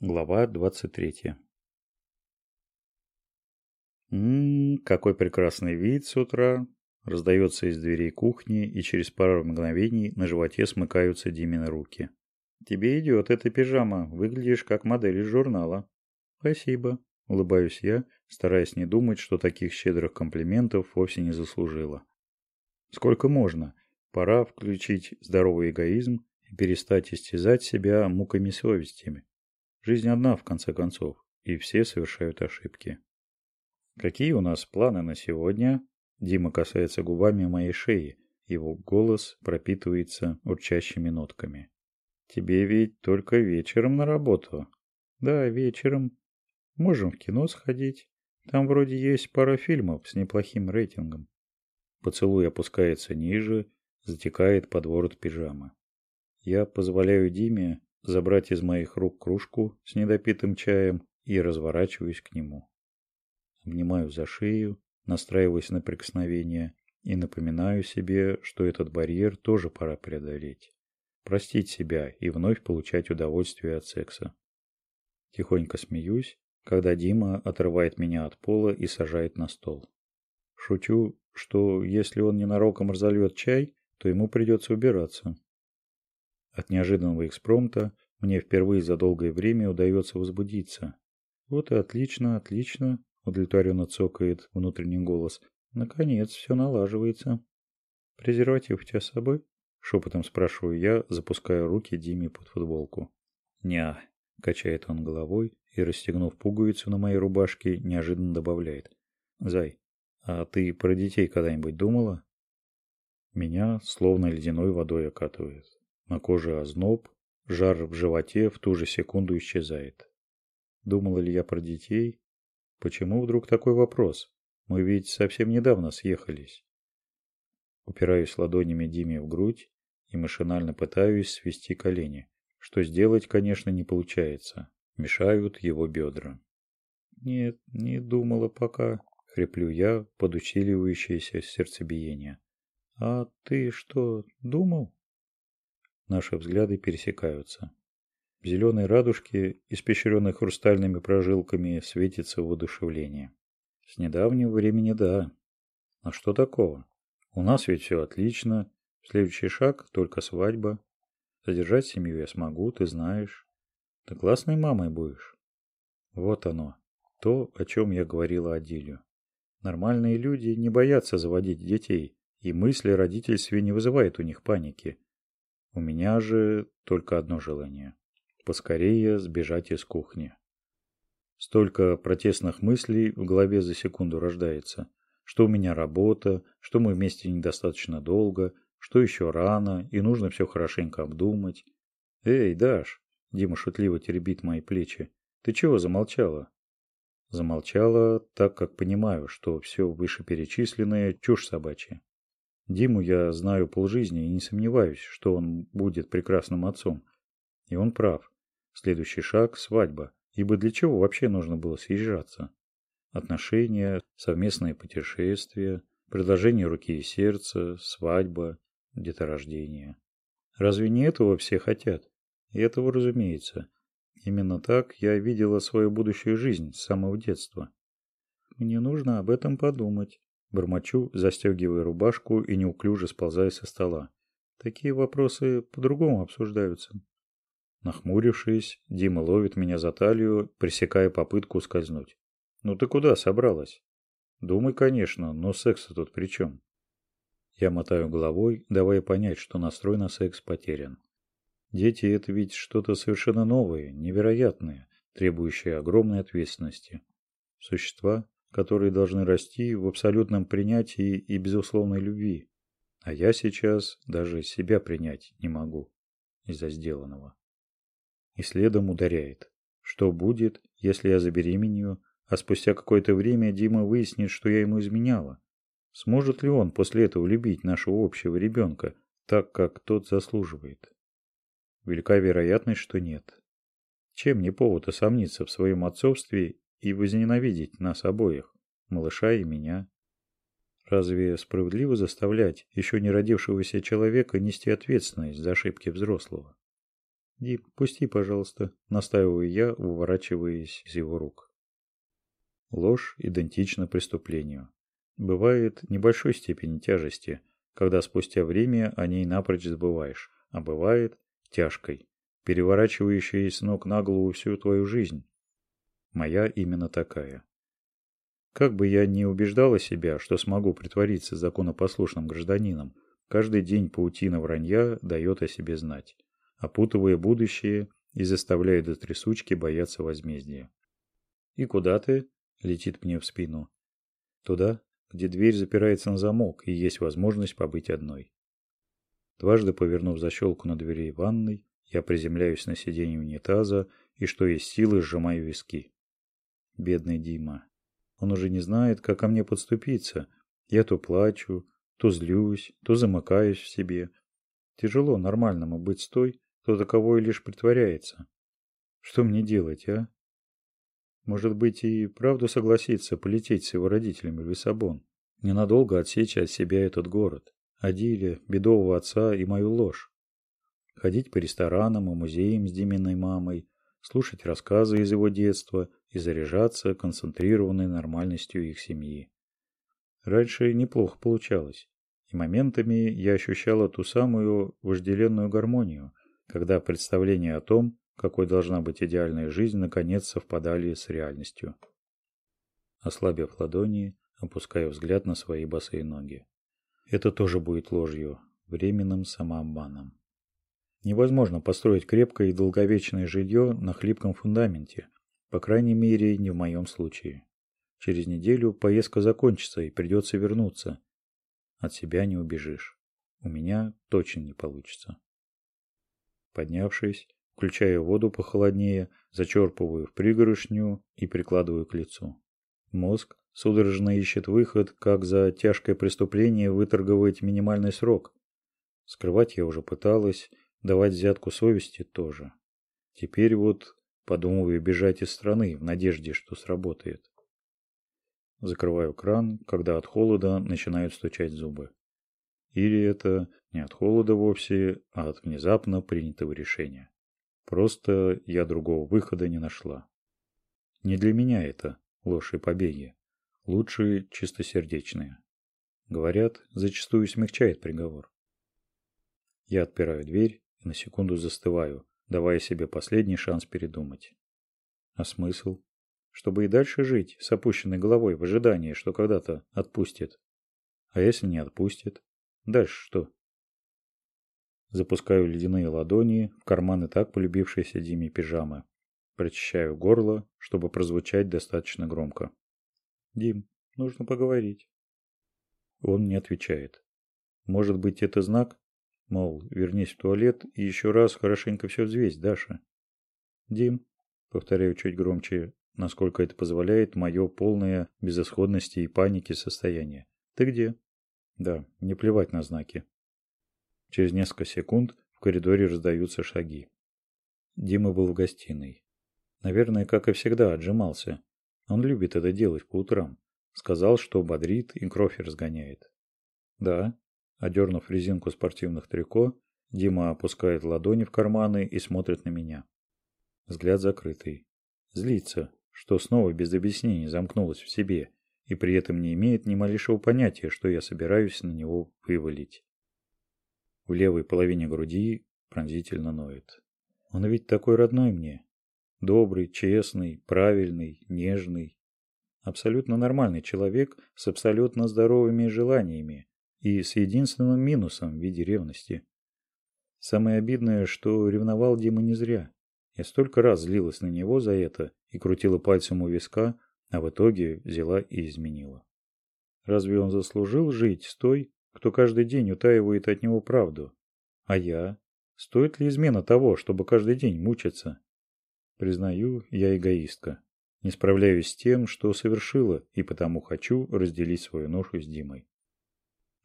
Глава 23 «Ммм, какой прекрасный вид с утра!» Раздается из дверей кухни, и через пару мгновений на животе смыкаются Димины руки. «Тебе идет эта пижама, выглядишь как модель из журнала». «Спасибо», — улыбаюсь я, стараясь не думать, что таких щедрых комплиментов вовсе не заслужила. «Сколько можно? Пора включить здоровый эгоизм и перестать истязать себя муками совестями. Жизнь одна, в конце концов, и все совершают ошибки. Какие у нас планы на сегодня? Дима касается губами моей шеи. Его голос пропитывается урчащими нотками. Тебе ведь только вечером на работу. Да, вечером. Можем в кино сходить. Там вроде есть пара фильмов с неплохим рейтингом. Поцелуй опускается ниже, затекает под ворот пижамы. Я позволяю Диме забрать из моих рук кружку с недопитым чаем и разворачиваюсь к нему. Обнимаю за шею, настраиваясь на прикосновение и напоминаю себе, что этот барьер тоже пора преодолеть. Простить себя и вновь получать удовольствие от секса. Тихонько смеюсь, когда Дима отрывает меня от пола и сажает на стол. Шучу, что если он ненароком разольет чай, то ему придется убираться. От неожиданного экспромта мне впервые за долгое время удается возбудиться. Вот и отлично, отлично, удовлетворенно цокает внутренний голос. Наконец, все налаживается. Презерватив у тебя с собой? Шепотом спрашиваю я, запуская руки Диме под футболку. Ня, качает он головой и, расстегнув пуговицу на моей рубашке, неожиданно добавляет. Зай, а ты про детей когда-нибудь думала? Меня словно ледяной водой окатывает. На коже озноб, жар в животе в ту же секунду исчезает. Думала ли я про детей? Почему вдруг такой вопрос? Мы ведь совсем недавно съехались. Упираюсь ладонями Диме в грудь и машинально пытаюсь свести колени. Что сделать, конечно, не получается. Мешают его бедра. Нет, не думала пока, хриплю я под усиливающееся сердцебиение. А ты что, думал? Наши взгляды пересекаются. В зеленой радужке, испещренной хрустальными прожилками, светится воодушевление. С недавнего времени да. А что такого? У нас ведь все отлично. Следующий шаг – только свадьба. Содержать семью я смогу, ты знаешь. Ты классной мамой будешь. Вот оно. То, о чем я говорила Адилю. Нормальные люди не боятся заводить детей, и мысли о родительстве не вызывают у них паники. У меня же только одно желание – поскорее сбежать из кухни. Столько протестных мыслей в голове за секунду рождается, что у меня работа, что мы вместе недостаточно долго, что еще рано и нужно все хорошенько обдумать. Эй, Даш, Дима шутливо теребит мои плечи, ты чего замолчала? Замолчала, так как понимаю, что все вышеперечисленное чушь собачья. Диму я знаю полжизни и не сомневаюсь, что он будет прекрасным отцом. И он прав. Следующий шаг – свадьба. Ибо для чего вообще нужно было съезжаться? Отношения, совместные путешествия, предложение руки и сердца, свадьба, деторождение. Разве не этого все хотят? И этого, разумеется. Именно так я видела свою будущую жизнь с самого детства. Мне нужно об этом подумать. Бормочу, застегивая рубашку и неуклюже сползая со стола. Такие вопросы по-другому обсуждаются. Нахмурившись, Дима ловит меня за талию, пресекая попытку скользнуть. «Ну ты куда собралась?» «Думай, конечно, но секс тут при чем?» Я мотаю головой, давая понять, что настрой на секс потерян. Дети – это ведь что-то совершенно новое, невероятное, требующее огромной ответственности. Существа, которые должны расти в абсолютном принятии и безусловной любви. А я сейчас даже себя принять не могу из-за сделанного. И следом ударяет. Что будет, если я забеременею, а спустя какое-то время Дима выяснит, что я ему изменяла? Сможет ли он после этого любить нашего общего ребенка так, как тот заслуживает? Велика вероятность, что нет. Чем не повод осомниться в своем отцовстве и возненавидеть нас обоих, малыша и меня. Разве справедливо заставлять еще не родившегося человека нести ответственность за ошибки взрослого? Дим, пусти, пожалуйста, настаиваю я, уворачиваясь из его рук. Ложь идентична преступлению. Бывает небольшой степени тяжести, когда спустя время о ней напрочь забываешь, а бывает тяжкой, переворачивающей с ног на голову всю твою жизнь. Моя именно такая. Как бы я ни убеждала себя, что смогу притвориться законопослушным гражданином, каждый день паутина вранья дает о себе знать, опутывая будущее и заставляя до трясучки бояться возмездия. «И куда ты?» — летит мне в спину. «Туда, где дверь запирается на замок и есть возможность побыть одной». Дважды повернув защелку на двери ванной, я приземляюсь на сиденье унитаза и, что есть силы, сжимаю виски. Бедный Дима. Он уже не знает, как ко мне подступиться. Я то плачу, то злюсь, то замыкаюсь в себе. Тяжело нормальному быть с той, кто таковой лишь притворяется. Что мне делать, а? Может быть и правду согласиться полететь с его родителями в Лиссабон, ненадолго отсечь от себя этот город, Адиля, бедового отца и мою ложь. Ходить по ресторанам и музеям с Диминой мамой, слушать рассказы из его детства и заряжаться концентрированной нормальностью их семьи. Раньше неплохо получалось, и моментами я ощущала ту самую вожделенную гармонию, когда представления о том, какой должна быть идеальная жизнь, наконец совпадали с реальностью. Ослабив ладони, опускаю взгляд на свои босые ноги. Это тоже будет ложью, временным самообманом. Невозможно построить крепкое и долговечное жилье на хлипком фундаменте, по крайней мере, не в моем случае. Через неделю поездка закончится и придется вернуться. От себя не убежишь. У меня точно не получится. Поднявшись, включаю воду похолоднее, зачерпываю в пригоршню и прикладываю к лицу. Мозг судорожно ищет выход, как за тяжкое преступление выторговать минимальный срок. Скрывать я уже пыталась, давать взятку совести тоже. Теперь вот Подумываю бежать из страны в надежде, что сработает. Закрываю кран, когда от холода начинают стучать зубы. Или это не от холода вовсе, а от внезапно принятого решения. Просто я другого выхода не нашла. Не для меня это ложь и побеги. Лучше чистосердечные. Говорят, зачастую смягчает приговор. Я отпираю дверь и на секунду застываю, давая себе последний шанс передумать. А смысл? Чтобы и дальше жить с опущенной головой в ожидании, что когда-то отпустит. А если не отпустит? Дальше что? Запускаю ледяные ладони в карманы так полюбившейся Диме пижамы. Прочищаю горло, чтобы прозвучать достаточно громко. «Дим, нужно поговорить». Он не отвечает. Может быть, это знак? Мол, вернись в туалет и еще раз хорошенько все взвесь, Даша. Дим, повторяю чуть громче, насколько это позволяет мое полное безысходности и паники состояние. Ты где? Да, не плевать на знаки. Через несколько секунд в коридоре раздаются шаги. Дима был в гостиной. Наверное, как и всегда, отжимался. Он любит это делать по утрам. Сказал, что бодрит и кровь разгоняет. Да, Одернув резинку спортивных трико, Дима опускает ладони в карманы и смотрит на меня. Взгляд закрытый. Злится, что снова без объяснений замкнулась в себе и при этом не имеет ни малейшего понятия, что я собираюсь на него вывалить. В левой половине груди пронзительно ноет. Он ведь такой родной мне. Добрый, честный, правильный, нежный. Абсолютно нормальный человек с абсолютно здоровыми желаниями, и с единственным минусом в виде ревности. Самое обидное, что ревновал Дима не зря. Я столько раз злилась на него за это и крутила пальцем у виска, а в итоге взяла и изменила. Разве он заслужил жить с той, кто каждый день утаивает от него правду? А я? Стоит ли измена того, чтобы каждый день мучиться? Признаю, я эгоистка. Не справляюсь с тем, что совершила, и потому хочу разделить свою ношу с Димой.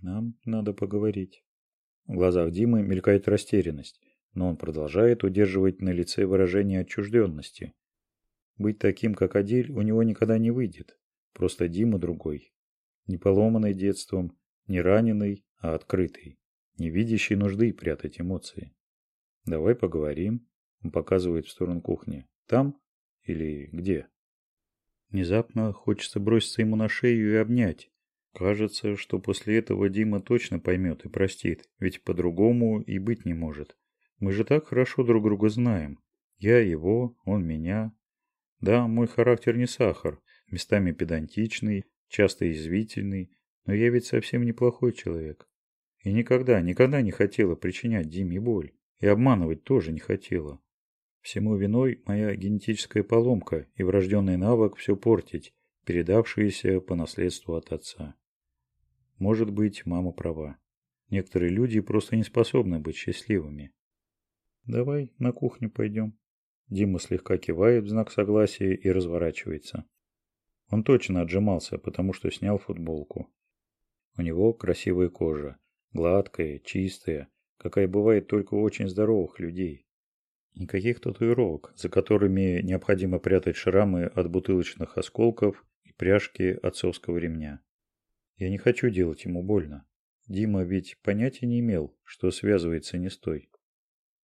Нам надо поговорить. В глазах Димы мелькает растерянность, но он продолжает удерживать на лице выражение отчужденности. Быть таким, как Адиль, у него никогда не выйдет. Просто Дима другой. Не поломанный детством, не раненый, а открытый. Не видящий нужды прятать эмоции. Давай поговорим. Он показывает в сторону кухни. Там или где? Внезапно хочется броситься ему на шею и обнять. Кажется, что после этого Дима точно поймет и простит, ведь по-другому и быть не может. Мы же так хорошо друг друга знаем. Я его, он меня. Да, мой характер не сахар, местами педантичный, часто извительный, но я ведь совсем неплохой человек. И никогда, никогда не хотела причинять Диме боль. И обманывать тоже не хотела. Всему виной моя генетическая поломка и врожденный навык все портить, передавшиеся по наследству от отца. Может быть, мама права. Некоторые люди просто не способны быть счастливыми. Давай на кухню пойдем. Дима слегка кивает в знак согласия и разворачивается. Он точно отжимался, потому что снял футболку. У него красивая кожа, гладкая, чистая, какая бывает только у очень здоровых людей. Никаких татуировок, за которыми необходимо прятать шрамы от бутылочных осколков и пряжки отцовского ремня. Я не хочу делать ему больно. Дима ведь понятия не имел, что связывается не с той.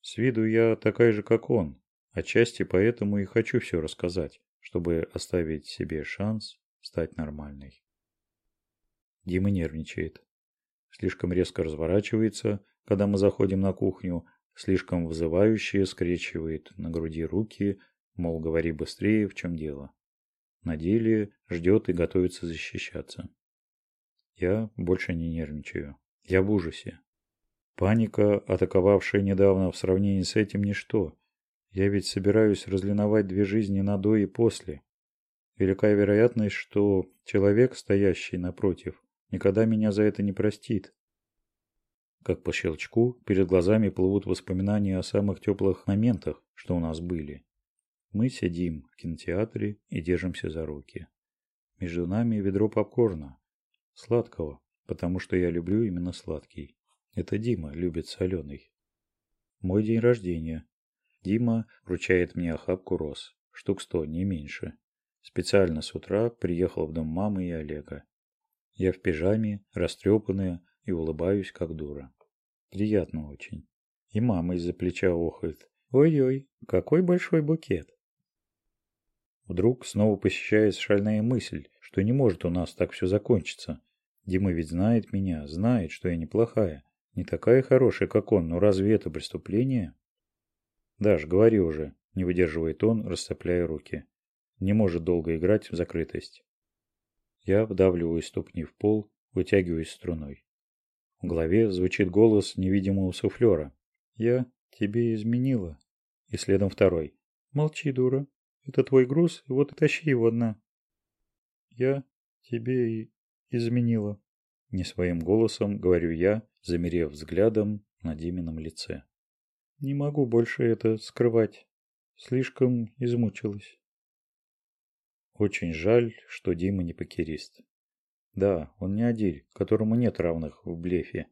С виду я такая же, как он, отчасти поэтому и хочу все рассказать чтобы оставить себе шанс стать нормальной. Дима нервничает. Слишком резко разворачивается, когда мы заходим на кухню, слишком вызывающе скрещивает на груди руки, мол, говори быстрее, в чем дело. На деле ждет и готовится защищаться. Я больше не нервничаю. Я в ужасе. Паника, атаковавшая недавно в сравнении с этим ничто. Я ведь собираюсь разлиновать две жизни на до и после. Велика вероятность, что человек, стоящий напротив, никогда меня за это не простит. Как по щелчку, перед глазами плывут воспоминания о самых теплых моментах, что у нас были. Мы сидим в кинотеатре и держимся за руки. Между нами ведро попкорна. Сладкого, потому что я люблю именно сладкий. Это Дима любит соленый. Мой день рождения, Дима вручает мне охапку роз, штук сто, не меньше. Специально с утра приехал в дом мамы и Олега. Я в пижаме, растрепанная и улыбаюсь, как дура. Приятно очень. И мама из-за плеча охает. Ой-ой, какой большой букет. Вдруг снова посещает шальная мысль, что не может у нас так все закончиться. Дима ведь знает меня, знает, что я неплохая. Не такая хорошая, как он, но разве это преступление? «Даш, говори уже», – не выдерживает он, расцепляя руки. Не может долго играть в закрытость. Я вдавливаю ступни в пол, вытягиваюсь струной. В голове звучит голос невидимого суфлера. «Я тебе изменила». И следом второй. «Молчи, дура. Это твой груз, вот и тащи его одна». «Я тебе и изменила». Не своим голосом говорю я, замерев взглядом на Димином лице. Не могу больше это скрывать. Слишком измучилась. Очень жаль, что Дима не покерист. Да, он не адиль, которому нет равных в блефе.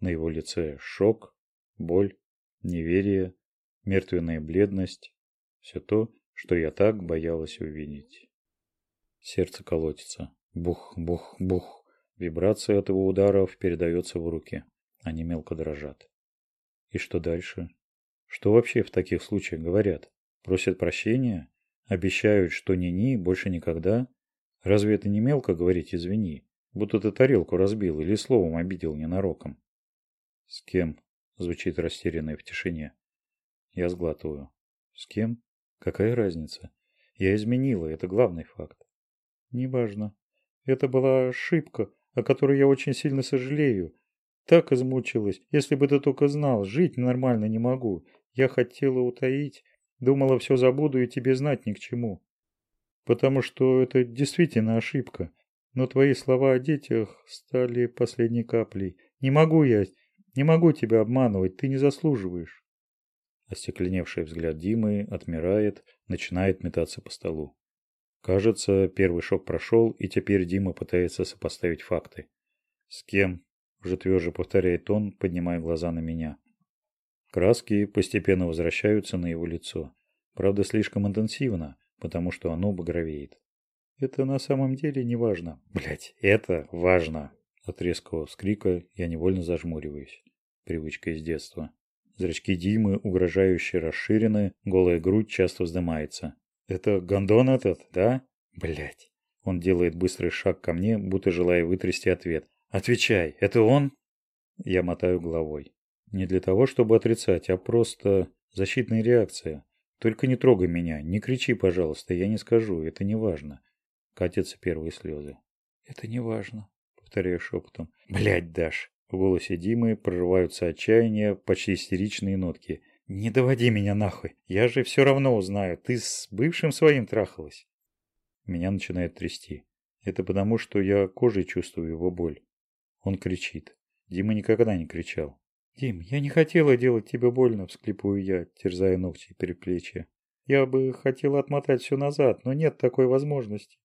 На его лице шок, боль, неверие, мертвенная бледность. Все то, что я так боялась увидеть. Сердце колотится. Бух, бух, бух. Вибрация от его ударов передается в руки. Они мелко дрожат. И что дальше? Что вообще в таких случаях говорят? Просят прощения? Обещают, что ни-ни, больше никогда? Разве это не мелко говорить «извини»? Будто ты тарелку разбил или словом обидел ненароком. «С кем?» – звучит растерянное в тишине. Я сглатываю. «С кем? Какая разница? Я изменила, это главный факт». «Неважно. Это была ошибка, о которой я очень сильно сожалею. Так измучилась. Если бы ты только знал, жить нормально не могу. Я хотела утаить. Думала, все забуду и тебе знать ни к чему. Потому что это действительно ошибка. Но твои слова о детях стали последней каплей. Не могу я, не могу тебя обманывать, ты не заслуживаешь. Остекленевший взгляд Димы отмирает, начинает метаться по столу. Кажется, первый шок прошел, и теперь Дима пытается сопоставить факты. С кем? уже тверже повторяет он, поднимая глаза на меня. Краски постепенно возвращаются на его лицо. Правда, слишком интенсивно, потому что оно багровеет. Это на самом деле не важно. Блять, это важно. От резкого вскрика я невольно зажмуриваюсь. Привычка из детства. Зрачки Димы угрожающе расширены, голая грудь часто вздымается. «Это гондон этот, да?» Блять. Он делает быстрый шаг ко мне, будто желая вытрясти ответ. «Отвечай, это он?» Я мотаю головой. Не для того, чтобы отрицать, а просто защитная реакция. Только не трогай меня, не кричи, пожалуйста, я не скажу, это не важно. Катятся первые слезы. Это не важно, повторяю шепотом. Блять, Даш. В голосе Димы прорываются отчаяние, почти истеричные нотки. «Не доводи меня нахуй. Я же все равно узнаю. Ты с бывшим своим трахалась». Меня начинает трясти. Это потому, что я кожей чувствую его боль. Он кричит. Дима никогда не кричал. «Дим, я не хотела делать тебе больно», – всклипываю я, терзая ногти и переплечья. «Я бы хотела отмотать все назад, но нет такой возможности».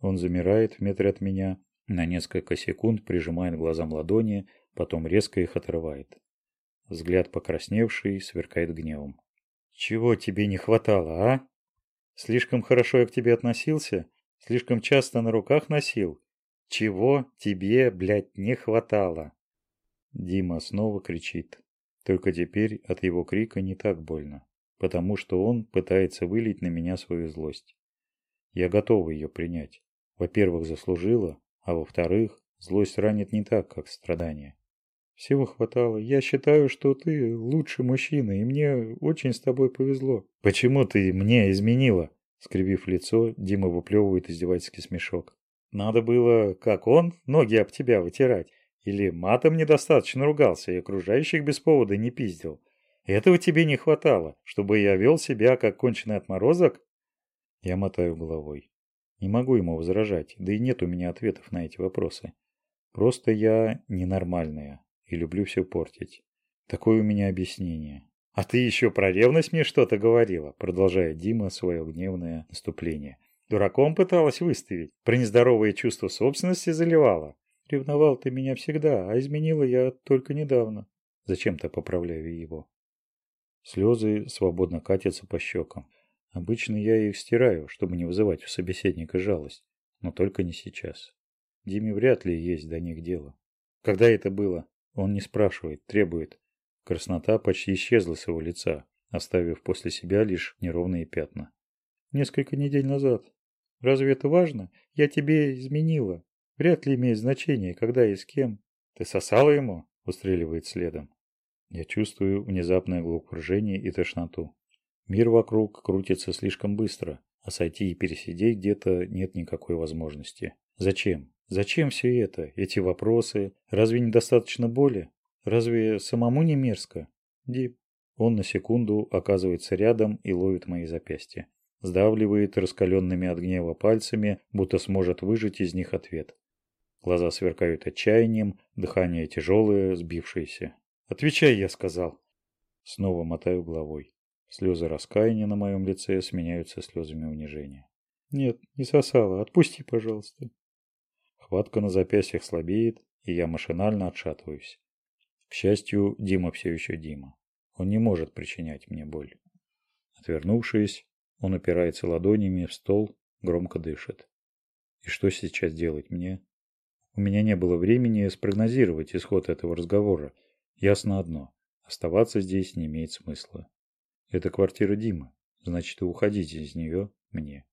Он замирает в метре от меня, на несколько секунд прижимает глазам ладони, потом резко их отрывает. Взгляд покрасневший сверкает гневом. «Чего тебе не хватало, а? Слишком хорошо я к тебе относился? Слишком часто на руках носил? Чего тебе, блядь, не хватало?» Дима снова кричит. Только теперь от его крика не так больно, потому что он пытается вылить на меня свою злость. Я готова ее принять. Во-первых, заслужила, а во-вторых, злость ранит не так, как страдание. Всего хватало. Я считаю, что ты лучший мужчина, и мне очень с тобой повезло. Почему ты мне изменила? Скривив лицо, Дима выплевывает издевательский смешок. Надо было, как он, ноги об тебя вытирать. Или матом недостаточно ругался и окружающих без повода не пиздил. Этого тебе не хватало, чтобы я вел себя как конченый отморозок? Я мотаю головой. Не могу ему возражать, да и нет у меня ответов на эти вопросы. Просто я ненормальная и люблю все портить. Такое у меня объяснение. «А ты еще про ревность мне что-то говорила?» Продолжает Дима свое гневное наступление. «Дураком пыталась выставить, про нездоровые чувства собственности заливала. Ревновал ты меня всегда, а изменила я только недавно. Зачем-то поправляю его. Слезы свободно катятся по щекам. Обычно я их стираю, чтобы не вызывать у собеседника жалость. Но только не сейчас. Диме вряд ли есть до них дело. Когда это было? Он не спрашивает, требует. Краснота почти исчезла с его лица, оставив после себя лишь неровные пятна. Несколько недель назад. Разве это важно? Я тебе изменила. Вряд ли имеет значение, когда и с кем. Ты сосала ему? Устреливает следом. Я чувствую внезапное головокружение и тошноту. Мир вокруг крутится слишком быстро, а сойти и пересидеть где-то нет никакой возможности. Зачем? Зачем все это? Эти вопросы? Разве недостаточно боли? Разве самому не мерзко? Дип. Он на секунду оказывается рядом и ловит мои запястья. Сдавливает раскаленными от гнева пальцами, будто сможет выжать из них ответ. Глаза сверкают отчаянием, дыхание тяжелое, сбившееся. «Отвечай», — я сказал. Снова мотаю головой. Слезы раскаяния на моем лице сменяются слезами унижения. «Нет, не сосала. Отпусти, пожалуйста». Хватка на запястьях слабеет, и я машинально отшатываюсь. К счастью, Дима все еще Дима. Он не может причинять мне боль. Отвернувшись, он опирается ладонями в стол, громко дышит. И что сейчас делать мне? У меня не было времени спрогнозировать исход этого разговора. Ясно одно. Оставаться здесь не имеет смысла. Это квартира Димы. Значит, и уходить из нее мне.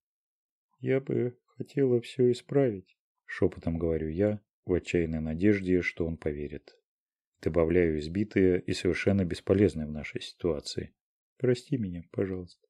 Я бы хотела все исправить. Шепотом говорю я, в отчаянной надежде, что он поверит. Добавляю избитые и совершенно бесполезные в нашей ситуации. Прости меня, пожалуйста.